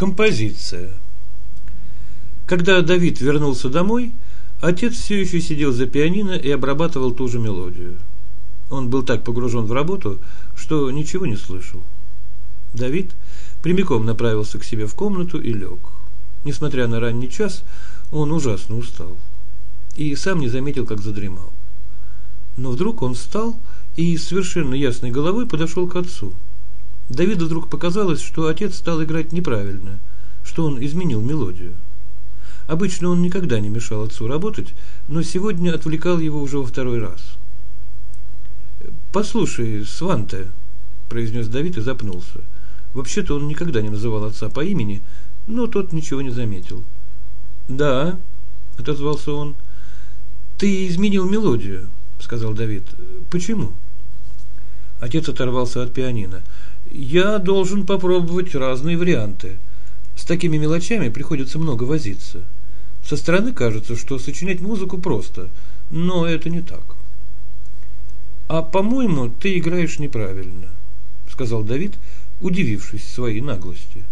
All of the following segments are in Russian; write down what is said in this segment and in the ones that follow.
Композиция. Когда Давид вернулся домой, отец все еще сидел за пианино и обрабатывал ту же мелодию. Он был так погружен в работу, что ничего не слышал. Давид прямиком направился к себе в комнату и лег. Несмотря на ранний час, он ужасно устал и сам не заметил, как задремал. Но вдруг он встал и совершенно ясной головой подошел к отцу – Давиду вдруг показалось, что отец стал играть неправильно, что он изменил мелодию. Обычно он никогда не мешал отцу работать, но сегодня отвлекал его уже во второй раз. «Послушай, Сванте», – произнес Давид и запнулся. Вообще-то он никогда не называл отца по имени, но тот ничего не заметил. «Да», – отозвался он. «Ты изменил мелодию», – сказал Давид. «Почему?» Отец оторвался от пианино – я должен попробовать разные варианты. С такими мелочами приходится много возиться. Со стороны кажется, что сочинять музыку просто, но это не так. А по-моему, ты играешь неправильно, сказал Давид, удивившись своей наглости.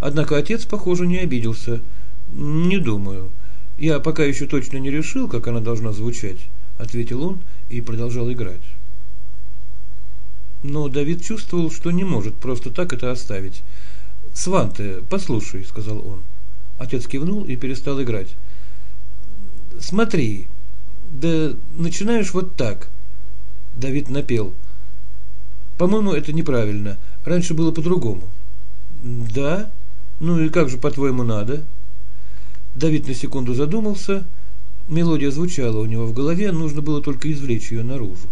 Однако отец, похоже, не обиделся. Не думаю. Я пока еще точно не решил, как она должна звучать, ответил он и продолжал играть. Но Давид чувствовал, что не может просто так это оставить. «Сванте, послушай», — сказал он. Отец кивнул и перестал играть. «Смотри, да начинаешь вот так». Давид напел. «По-моему, это неправильно. Раньше было по-другому». «Да? Ну и как же, по-твоему, надо?» Давид на секунду задумался. Мелодия звучала у него в голове, нужно было только извлечь ее наружу.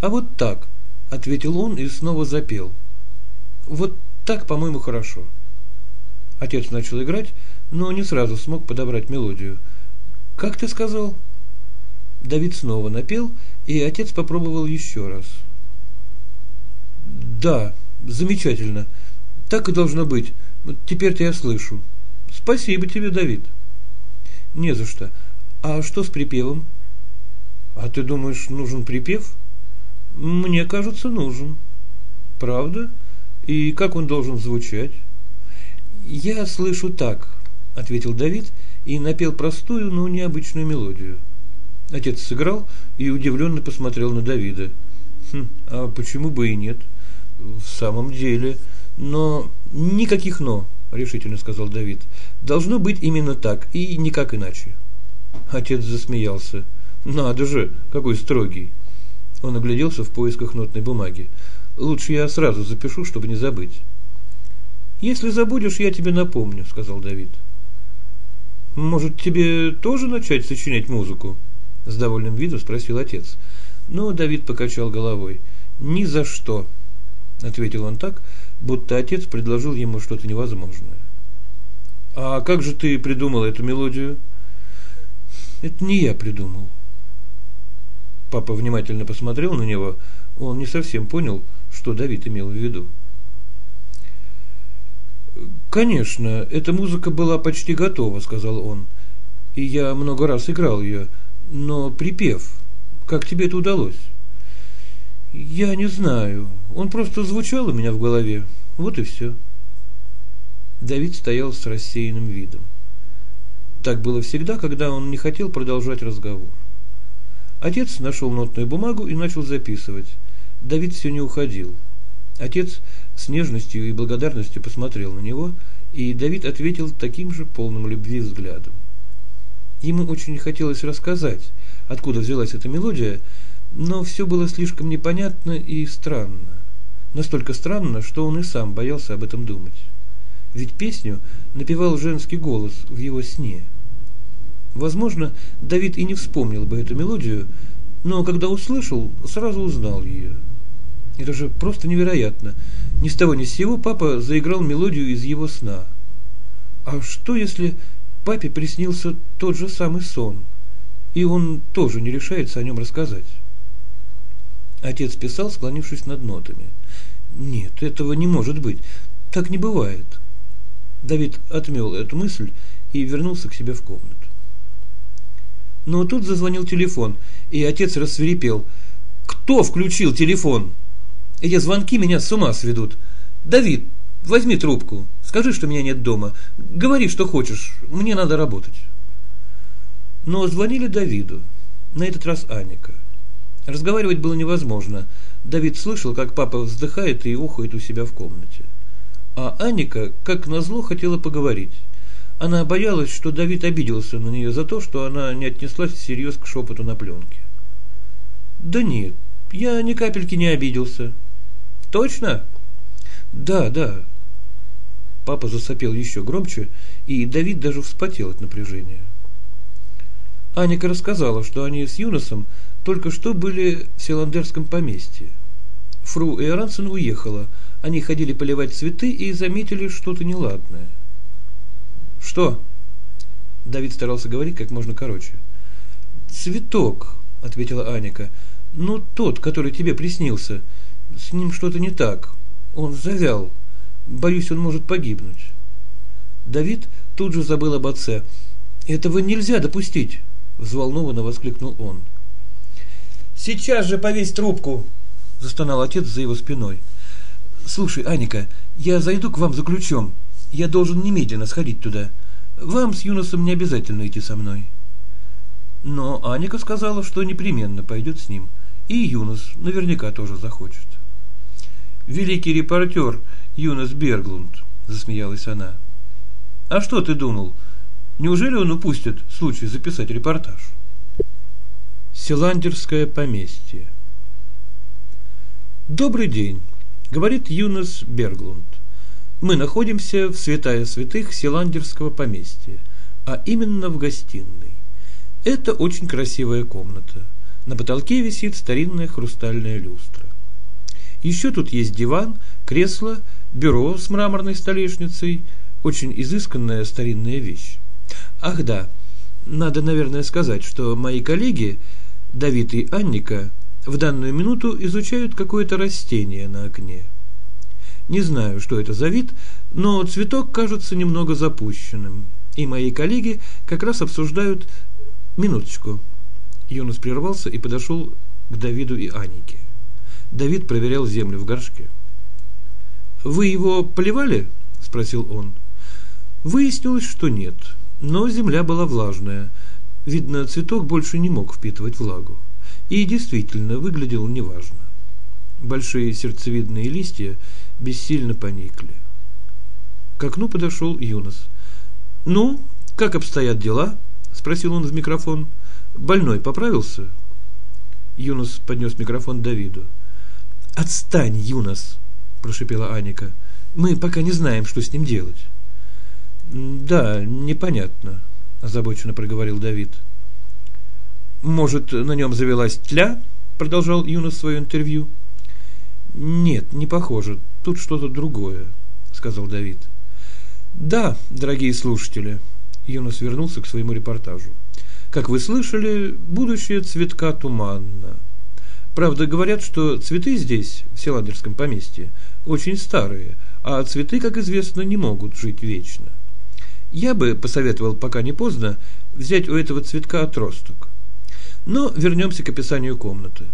«А вот так», ответил он и снова запел. Вот так, по-моему, хорошо. Отец начал играть, но не сразу смог подобрать мелодию. Как ты сказал? Давид снова напел, и отец попробовал еще раз. Да, замечательно. Так и должно быть. Теперь-то я слышу. Спасибо тебе, Давид. Не за что. А что с припевом? А ты думаешь, нужен припев? Мне кажется, нужен. Правда? И как он должен звучать? Я слышу так, ответил Давид и напел простую, но необычную мелодию. Отец сыграл и удивленно посмотрел на Давида. Хм, а почему бы и нет? В самом деле, но никаких но, решительно сказал Давид. Должно быть именно так и никак иначе. Отец засмеялся. Надо же, какой строгий. Он огляделся в поисках нотной бумаги. «Лучше я сразу запишу, чтобы не забыть». «Если забудешь, я тебе напомню», — сказал Давид. «Может, тебе тоже начать сочинять музыку?» — с довольным видом спросил отец. Но Давид покачал головой. «Ни за что», — ответил он так, будто отец предложил ему что-то невозможное. «А как же ты придумал эту мелодию?» «Это не я придумал», Папа внимательно посмотрел на него. Он не совсем понял, что Давид имел в виду. «Конечно, эта музыка была почти готова», — сказал он. «И я много раз играл ее. Но припев, как тебе это удалось?» «Я не знаю. Он просто звучал у меня в голове. Вот и все». Давид стоял с рассеянным видом. Так было всегда, когда он не хотел продолжать разговор. Отец нашел нотную бумагу и начал записывать. Давид все не уходил. Отец с нежностью и благодарностью посмотрел на него, и Давид ответил таким же полным любви взглядом. Ему очень хотелось рассказать, откуда взялась эта мелодия, но все было слишком непонятно и странно. Настолько странно, что он и сам боялся об этом думать. Ведь песню напевал женский голос в его сне – Возможно, Давид и не вспомнил бы эту мелодию, но когда услышал, сразу узнал ее. Это же просто невероятно. Ни с того ни с сего папа заиграл мелодию из его сна. А что, если папе приснился тот же самый сон, и он тоже не решается о нем рассказать? Отец писал, склонившись над нотами. Нет, этого не может быть. Так не бывает. Давид отмел эту мысль и вернулся к себе в комнату. Но тут зазвонил телефон, и отец рассверепел. «Кто включил телефон? Эти звонки меня с ума сведут. Давид, возьми трубку», Скажи, что меня нет дома. Говори, что хочешь. Мне надо работать. Но звонили Давиду. На этот раз Аника. Разговаривать было невозможно. Давид слышал, как папа вздыхает и ухает у себя в комнате. А Аника, как назло, хотела поговорить. Она боялась, что Давид обиделся на нее за то, что она не отнеслась всерьез к шепоту на пленке. «Да нет, я ни капельки не обиделся». «Точно?» «Да, да». Папа засопел еще громче, и Давид даже вспотел от напряжения. Аника рассказала, что они с Юносом только что были в Селандерском поместье. Фру Эйрансен уехала, они ходили поливать цветы и заметили что-то неладное – что? Давид старался говорить как можно короче. Цветок, ответила Аника. Ну, тот, который тебе приснился. С ним что-то не так. Он завял. Боюсь, он может погибнуть. Давид тут же забыл об отце. Этого нельзя допустить, взволнованно воскликнул он. Сейчас же повесь трубку, застонал отец за его спиной. Слушай, Аника, я зайду к вам за ключом. Я должен немедленно сходить туда. Вам с Юносом не обязательно идти со мной. Но Аника сказала, что непременно пойдет с ним. И Юнос наверняка тоже захочет. Великий репортер Юнос Берглунд, засмеялась она. А что ты думал? Неужели он упустит случай записать репортаж? Селандерское поместье. Добрый день, говорит Юнос Берглунд. Мы находимся в святая святых Силандерского поместья, а именно в гостиной. Это очень красивая комната. На потолке висит старинная хрустальная люстра. Еще тут есть диван, кресло, бюро с мраморной столешницей, очень изысканная старинная вещь. Ах да, надо, наверное, сказать, что мои коллеги, Давид и Анника, в данную минуту изучают какое-то растение на окне – не знаю, что это за вид, но цветок кажется немного запущенным. И мои коллеги как раз обсуждают... Минуточку. Юнус прервался и подошел к Давиду и Анике. Давид проверял землю в горшке. «Вы его поливали?» – спросил он. Выяснилось, что нет, но земля была влажная. Видно, цветок больше не мог впитывать влагу. И действительно выглядел неважно. Большие сердцевидные листья бессильно поникли. К окну подошел Юнос. «Ну, как обстоят дела?» – спросил он в микрофон. «Больной поправился?» Юнос поднес микрофон Давиду. «Отстань, Юнос!» – прошипела Аника. «Мы пока не знаем, что с ним делать». «Да, непонятно», – озабоченно проговорил Давид. «Может, на нем завелась тля?» – продолжал Юнос свое интервью. «Нет, не похоже. Тут что-то другое», — сказал Давид. «Да, дорогие слушатели», — Юнос вернулся к своему репортажу. «Как вы слышали, будущее цветка туманно. Правда, говорят, что цветы здесь, в Селандерском поместье, очень старые, а цветы, как известно, не могут жить вечно. Я бы посоветовал, пока не поздно, взять у этого цветка отросток. Но вернемся к описанию комнаты.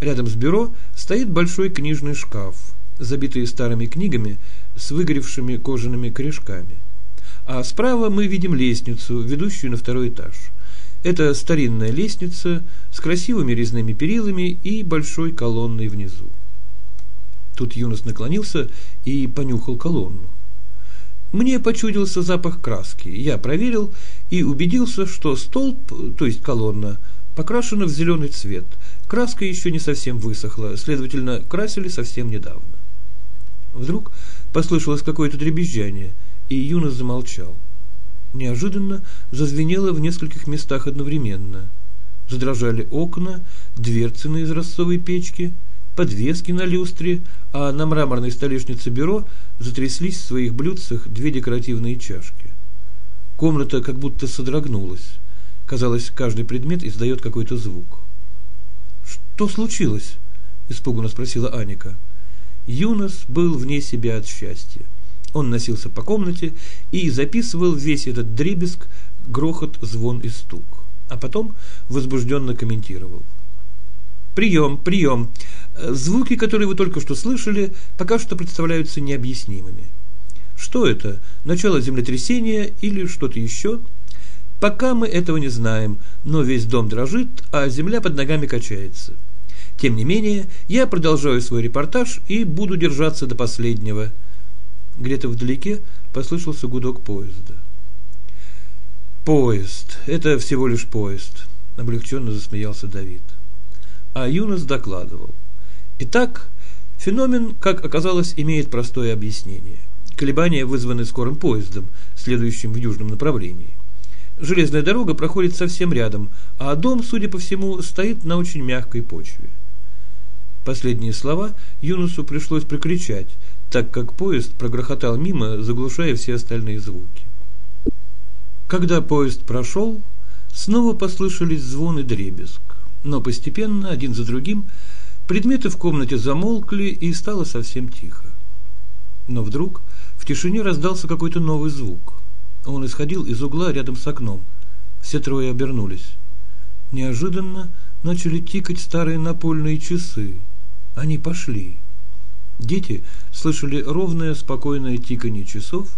Рядом с бюро стоит большой книжный шкаф, забитый старыми книгами с выгоревшими кожаными корешками. А справа мы видим лестницу, ведущую на второй этаж. Это старинная лестница с красивыми резными перилами и большой колонной внизу. Тут Юнос наклонился и понюхал колонну. Мне почудился запах краски. Я проверил и убедился, что столб, то есть колонна, покрашена в зеленый цвет – Краска еще не совсем высохла, следовательно, красили совсем недавно. Вдруг послышалось какое-то дребезжание, и Юнос замолчал. Неожиданно зазвенело в нескольких местах одновременно. Задрожали окна, дверцы на изразцовой печке, подвески на люстре, а на мраморной столешнице бюро затряслись в своих блюдцах две декоративные чашки. Комната как будто содрогнулась. Казалось, каждый предмет издает какой-то звук. «Что случилось?» – испуганно спросила Аника. Юнос был вне себя от счастья. Он носился по комнате и записывал весь этот дребезг, грохот, звон и стук. А потом возбужденно комментировал. «Прием, прием! Звуки, которые вы только что слышали, пока что представляются необъяснимыми. Что это? Начало землетрясения или что-то еще? Пока мы этого не знаем, но весь дом дрожит, а земля под ногами качается. Тем не менее, я продолжаю свой репортаж и буду держаться до последнего. Где-то вдалеке послышался гудок поезда. Поезд. Это всего лишь поезд, облегченно засмеялся Давид. А Юнос докладывал. Итак, феномен, как оказалось, имеет простое объяснение. Колебания вызваны скорым поездом, следующим в южном направлении. Железная дорога проходит совсем рядом, а дом, судя по всему, стоит на очень мягкой почве. Последние слова Юнусу пришлось прокричать, так как поезд прогрохотал мимо, заглушая все остальные звуки. Когда поезд прошел, снова послышались звон и дребезг, но постепенно, один за другим, предметы в комнате замолкли и стало совсем тихо. Но вдруг в тишине раздался какой-то новый звук. Он исходил из угла рядом с окном. Все трое обернулись. Неожиданно начали тикать старые напольные часы, они пошли. Дети слышали ровное, спокойное тиканье часов,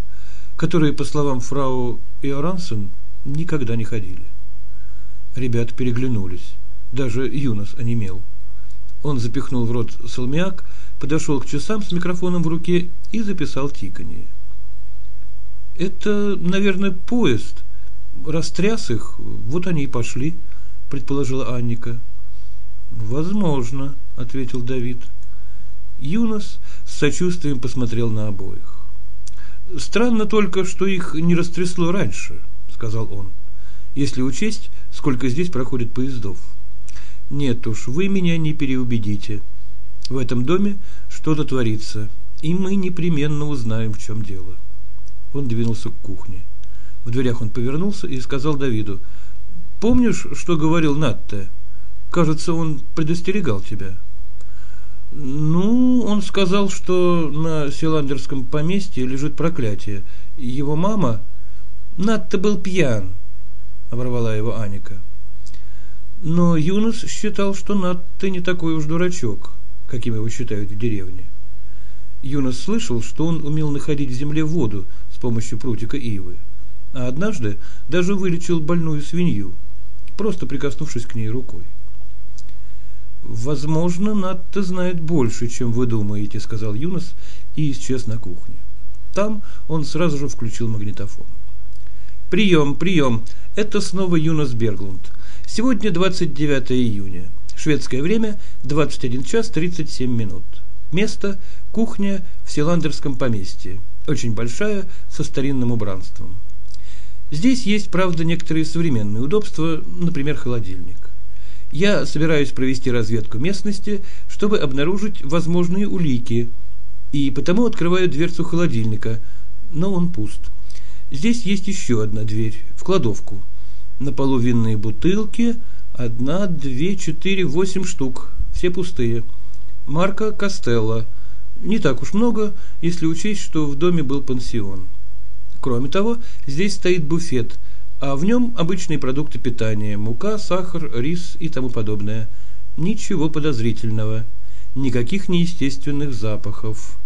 которые, по словам фрау Иорансен, никогда не ходили. Ребята переглянулись. Даже Юнос онемел. Он запихнул в рот салмяк, подошел к часам с микрофоном в руке и записал тиканье. «Это, наверное, поезд. Растряс их, вот они и пошли», – предположила Анника. «Возможно», – ответил Давид. Юнос с сочувствием посмотрел на обоих. «Странно только, что их не растрясло раньше», – сказал он, – «если учесть, сколько здесь проходит поездов». «Нет уж, вы меня не переубедите. В этом доме что-то творится, и мы непременно узнаем, в чем дело». Он двинулся к кухне. В дверях он повернулся и сказал Давиду, «Помнишь, что говорил Натте?» Кажется, он предостерегал тебя. Ну, он сказал, что на Силандерском поместье лежит проклятие. Его мама... Надто был пьян, оборвала его Аника. Но Юнус считал, что Надто не такой уж дурачок, каким его считают в деревне. Юнос слышал, что он умел находить в земле воду с помощью прутика ивы, а однажды даже вылечил больную свинью, просто прикоснувшись к ней рукой. «Возможно, Натта знает больше, чем вы думаете», — сказал Юнос и исчез на кухне. Там он сразу же включил магнитофон. «Прием, прием! Это снова Юнос Берглунд. Сегодня 29 июня. Шведское время 21 час 37 минут. Место – кухня в Силандерском поместье. Очень большая, со старинным убранством. Здесь есть, правда, некоторые современные удобства, например, холодильник. Я собираюсь провести разведку местности, чтобы обнаружить возможные улики, и потому открываю дверцу холодильника, но он пуст. Здесь есть еще одна дверь, в кладовку. На полу винные бутылки, одна, две, четыре, восемь штук, все пустые. Марка Костелло. Не так уж много, если учесть, что в доме был пансион. Кроме того, здесь стоит буфет – а в нем обычные продукты питания, мука, сахар, рис и тому подобное. Ничего подозрительного, никаких неестественных запахов.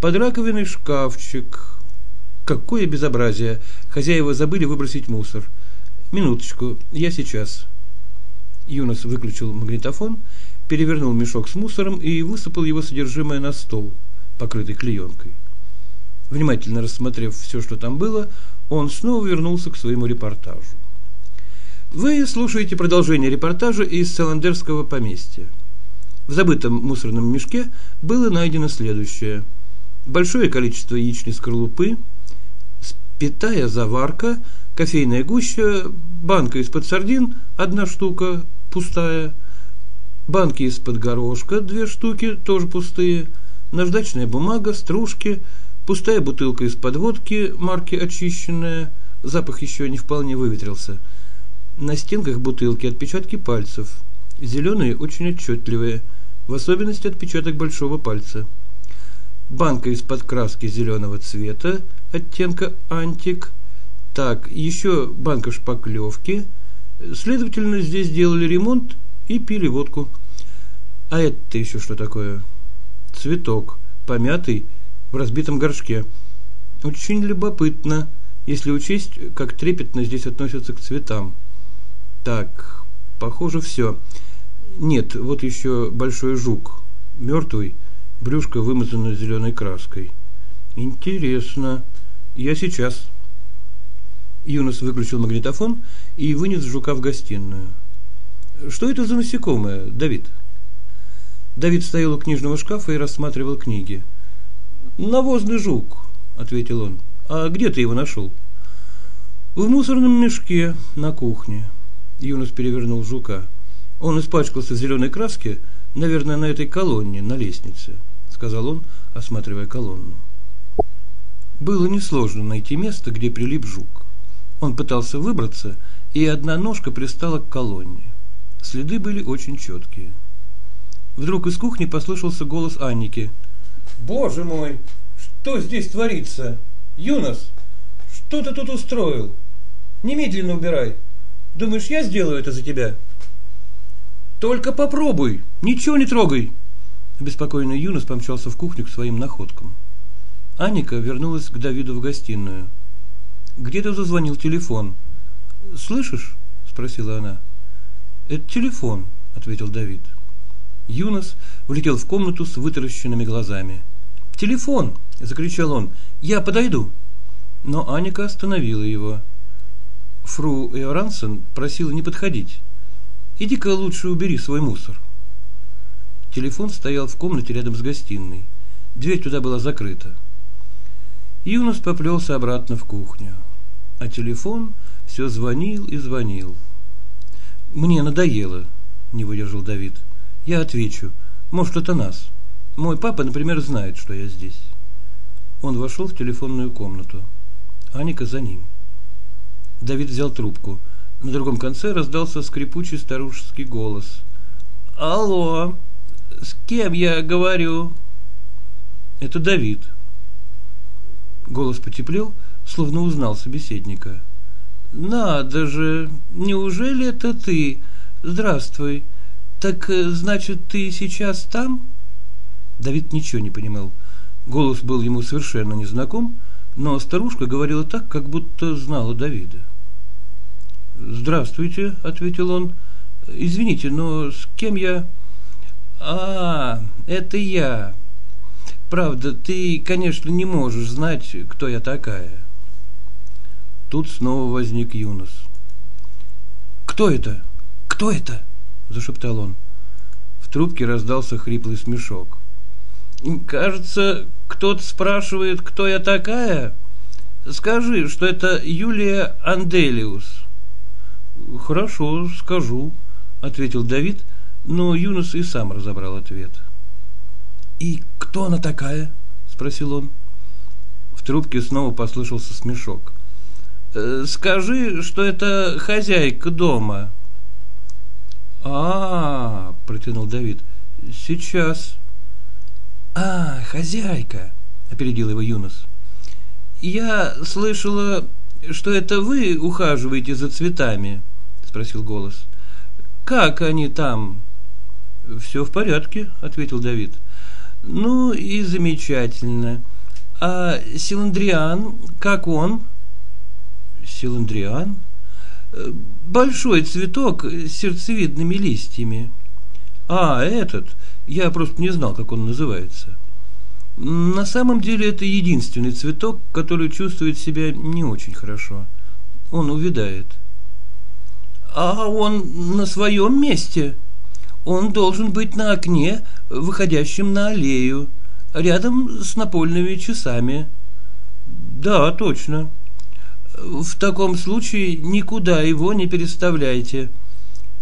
Под раковиной шкафчик. Какое безобразие! Хозяева забыли выбросить мусор. Минуточку, я сейчас. Юнос выключил магнитофон, перевернул мешок с мусором и высыпал его содержимое на стол, покрытый клеенкой. Внимательно рассмотрев все, что там было, он снова вернулся к своему репортажу. Вы слушаете продолжение репортажа из Селандерского поместья. В забытом мусорном мешке было найдено следующее. Большое количество яичной скорлупы, спитая заварка, кофейная гуща, банка из-под сардин, одна штука, пустая, банки из-под горошка, две штуки, тоже пустые, наждачная бумага, стружки – Пустая бутылка из-под водки, марки очищенная, запах еще не вполне выветрился. На стенках бутылки отпечатки пальцев. Зеленые очень отчетливые, в особенности отпечаток большого пальца. Банка из-под краски зеленого цвета, оттенка антик. Так, еще банка шпаклевки. Следовательно, здесь делали ремонт и пили водку. А это еще что такое? Цветок, помятый, в разбитом горшке. Очень любопытно, если учесть, как трепетно здесь относятся к цветам. Так, похоже, все. Нет, вот еще большой жук. Мертвый, брюшко вымазано зеленой краской. Интересно. Я сейчас. Юнос выключил магнитофон и вынес жука в гостиную. Что это за насекомое, Давид? Давид стоял у книжного шкафа и рассматривал книги. Навозный жук, ответил он. А где ты его нашел? В мусорном мешке на кухне. Юнос перевернул жука. Он испачкался в зеленой краске, наверное, на этой колонне, на лестнице, сказал он, осматривая колонну. Было несложно найти место, где прилип жук. Он пытался выбраться, и одна ножка пристала к колонне. Следы были очень четкие. Вдруг из кухни послышался голос Анники. «Боже мой, что здесь творится? Юнос, что ты тут устроил? Немедленно убирай. Думаешь, я сделаю это за тебя?» «Только попробуй, ничего не трогай!» Обеспокоенный Юнос помчался в кухню к своим находкам. Аника вернулась к Давиду в гостиную. Где-то зазвонил телефон. «Слышишь?» – спросила она. «Это телефон», – ответил Давид. Юнос влетел в комнату с вытаращенными глазами. «Телефон!» – закричал он. «Я подойду!» Но Аника остановила его. Фру Эорансен просила не подходить. «Иди-ка лучше убери свой мусор». Телефон стоял в комнате рядом с гостиной. Дверь туда была закрыта. Юнос поплелся обратно в кухню. А телефон все звонил и звонил. «Мне надоело», – не выдержал Давид. Я отвечу, может, это нас. Мой папа, например, знает, что я здесь. Он вошел в телефонную комнату. Аника за ним. Давид взял трубку. На другом конце раздался скрипучий старушеский голос. «Алло, с кем я говорю?» «Это Давид». Голос потеплел, словно узнал собеседника. «Надо же! Неужели это ты? Здравствуй. Так э, значит, ты сейчас там? Давид ничего не понимал. Голос был ему совершенно незнаком, но старушка говорила так, как будто знала Давида. «Здравствуйте», — ответил он. «Извините, но с кем я...» «А, это я. Правда, ты, конечно, не можешь знать, кто я такая». Тут снова возник Юнос. «Кто это? Кто это?» Зашептал он. В трубке раздался хриплый смешок. Кажется, кто-то спрашивает, кто я такая. Скажи, что это Юлия Анделиус. Хорошо, скажу, ответил Давид, но Юнус и сам разобрал ответ. И кто она такая? спросил он. В трубке снова послышался смешок. «Э, скажи, что это хозяйка дома. А, протянул Давид. Сейчас. А, хозяйка, опередил его Юнос. Я слышала, что это вы ухаживаете за цветами, спросил голос. Как они там? Все в порядке, ответил Давид. Ну и замечательно. А Силандриан, как он? Силандриан? Большой цветок с сердцевидными листьями. А, этот, я просто не знал, как он называется. На самом деле это единственный цветок, который чувствует себя не очень хорошо. Он увядает. А он на своем месте. Он должен быть на окне, выходящем на аллею, рядом с напольными часами. Да, точно. В таком случае никуда его не переставляйте.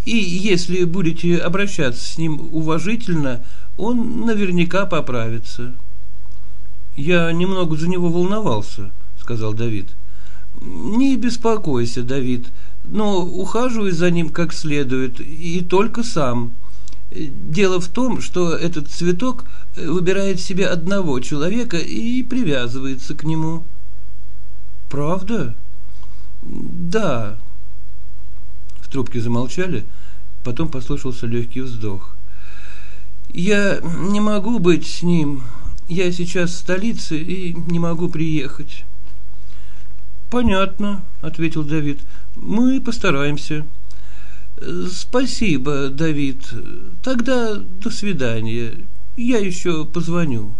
И если будете обращаться с ним уважительно, он наверняка поправится. Я немного за него волновался, сказал Давид. Не беспокойся, Давид, но ухаживай за ним как следует и только сам. Дело в том, что этот цветок выбирает себе одного человека и привязывается к нему. Правда? Да. В трубке замолчали, потом послышался легкий вздох. Я не могу быть с ним. Я сейчас в столице и не могу приехать. Понятно, ответил Давид. Мы постараемся. Спасибо, Давид. Тогда до свидания. Я еще позвоню.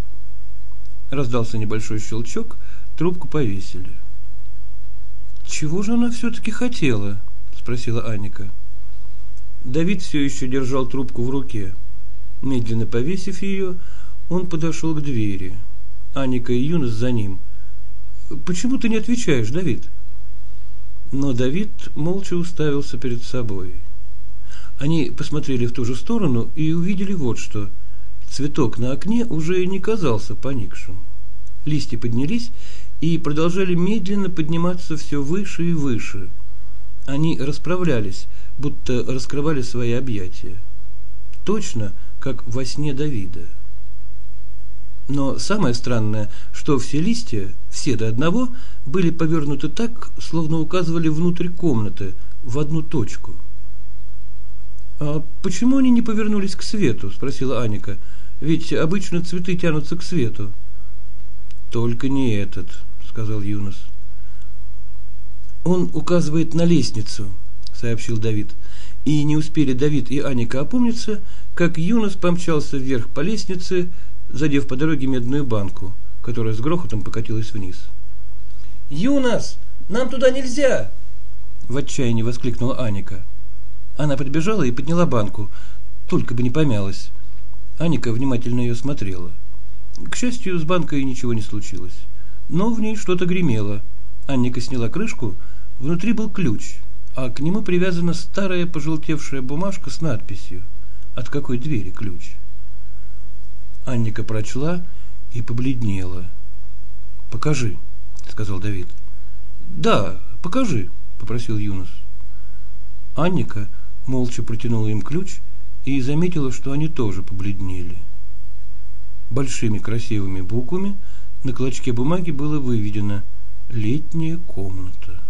Раздался небольшой щелчок, трубку повесили. Чего же она все-таки хотела? Спросила Аника. Давид все еще держал трубку в руке. Медленно повесив ее, он подошел к двери. Аника и Юнос за ним. «Почему ты не отвечаешь, Давид?» Но Давид молча уставился перед собой. Они посмотрели в ту же сторону и увидели вот что. Цветок на окне уже не казался поникшим. Листья поднялись и продолжали медленно подниматься все выше и выше. Они расправлялись, будто раскрывали свои объятия. Точно, как во сне Давида. Но самое странное, что все листья, все до одного, были повернуты так, словно указывали внутрь комнаты, в одну точку. «А почему они не повернулись к свету?» – спросила Аника. «Ведь обычно цветы тянутся к свету». «Только не этот», – сказал Юнос. «Он указывает на лестницу», – сообщил Давид. И не успели Давид и Аника опомниться, как Юнос помчался вверх по лестнице, задев по дороге медную банку, которая с грохотом покатилась вниз. «Юнос, нам туда нельзя!» В отчаянии воскликнула Аника. Она подбежала и подняла банку, только бы не помялась. Аника внимательно ее смотрела. К счастью, с банкой ничего не случилось. Но в ней что-то гремело. Анника сняла крышку, внутри был ключ, а к нему привязана старая пожелтевшая бумажка с надписью «От какой двери ключ?». Анника прочла и побледнела. «Покажи», — сказал Давид. «Да, покажи», — попросил Юнос. Анника молча протянула им ключ и заметила, что они тоже побледнели. Большими красивыми буквами на клочке бумаги было выведено «Летняя комната».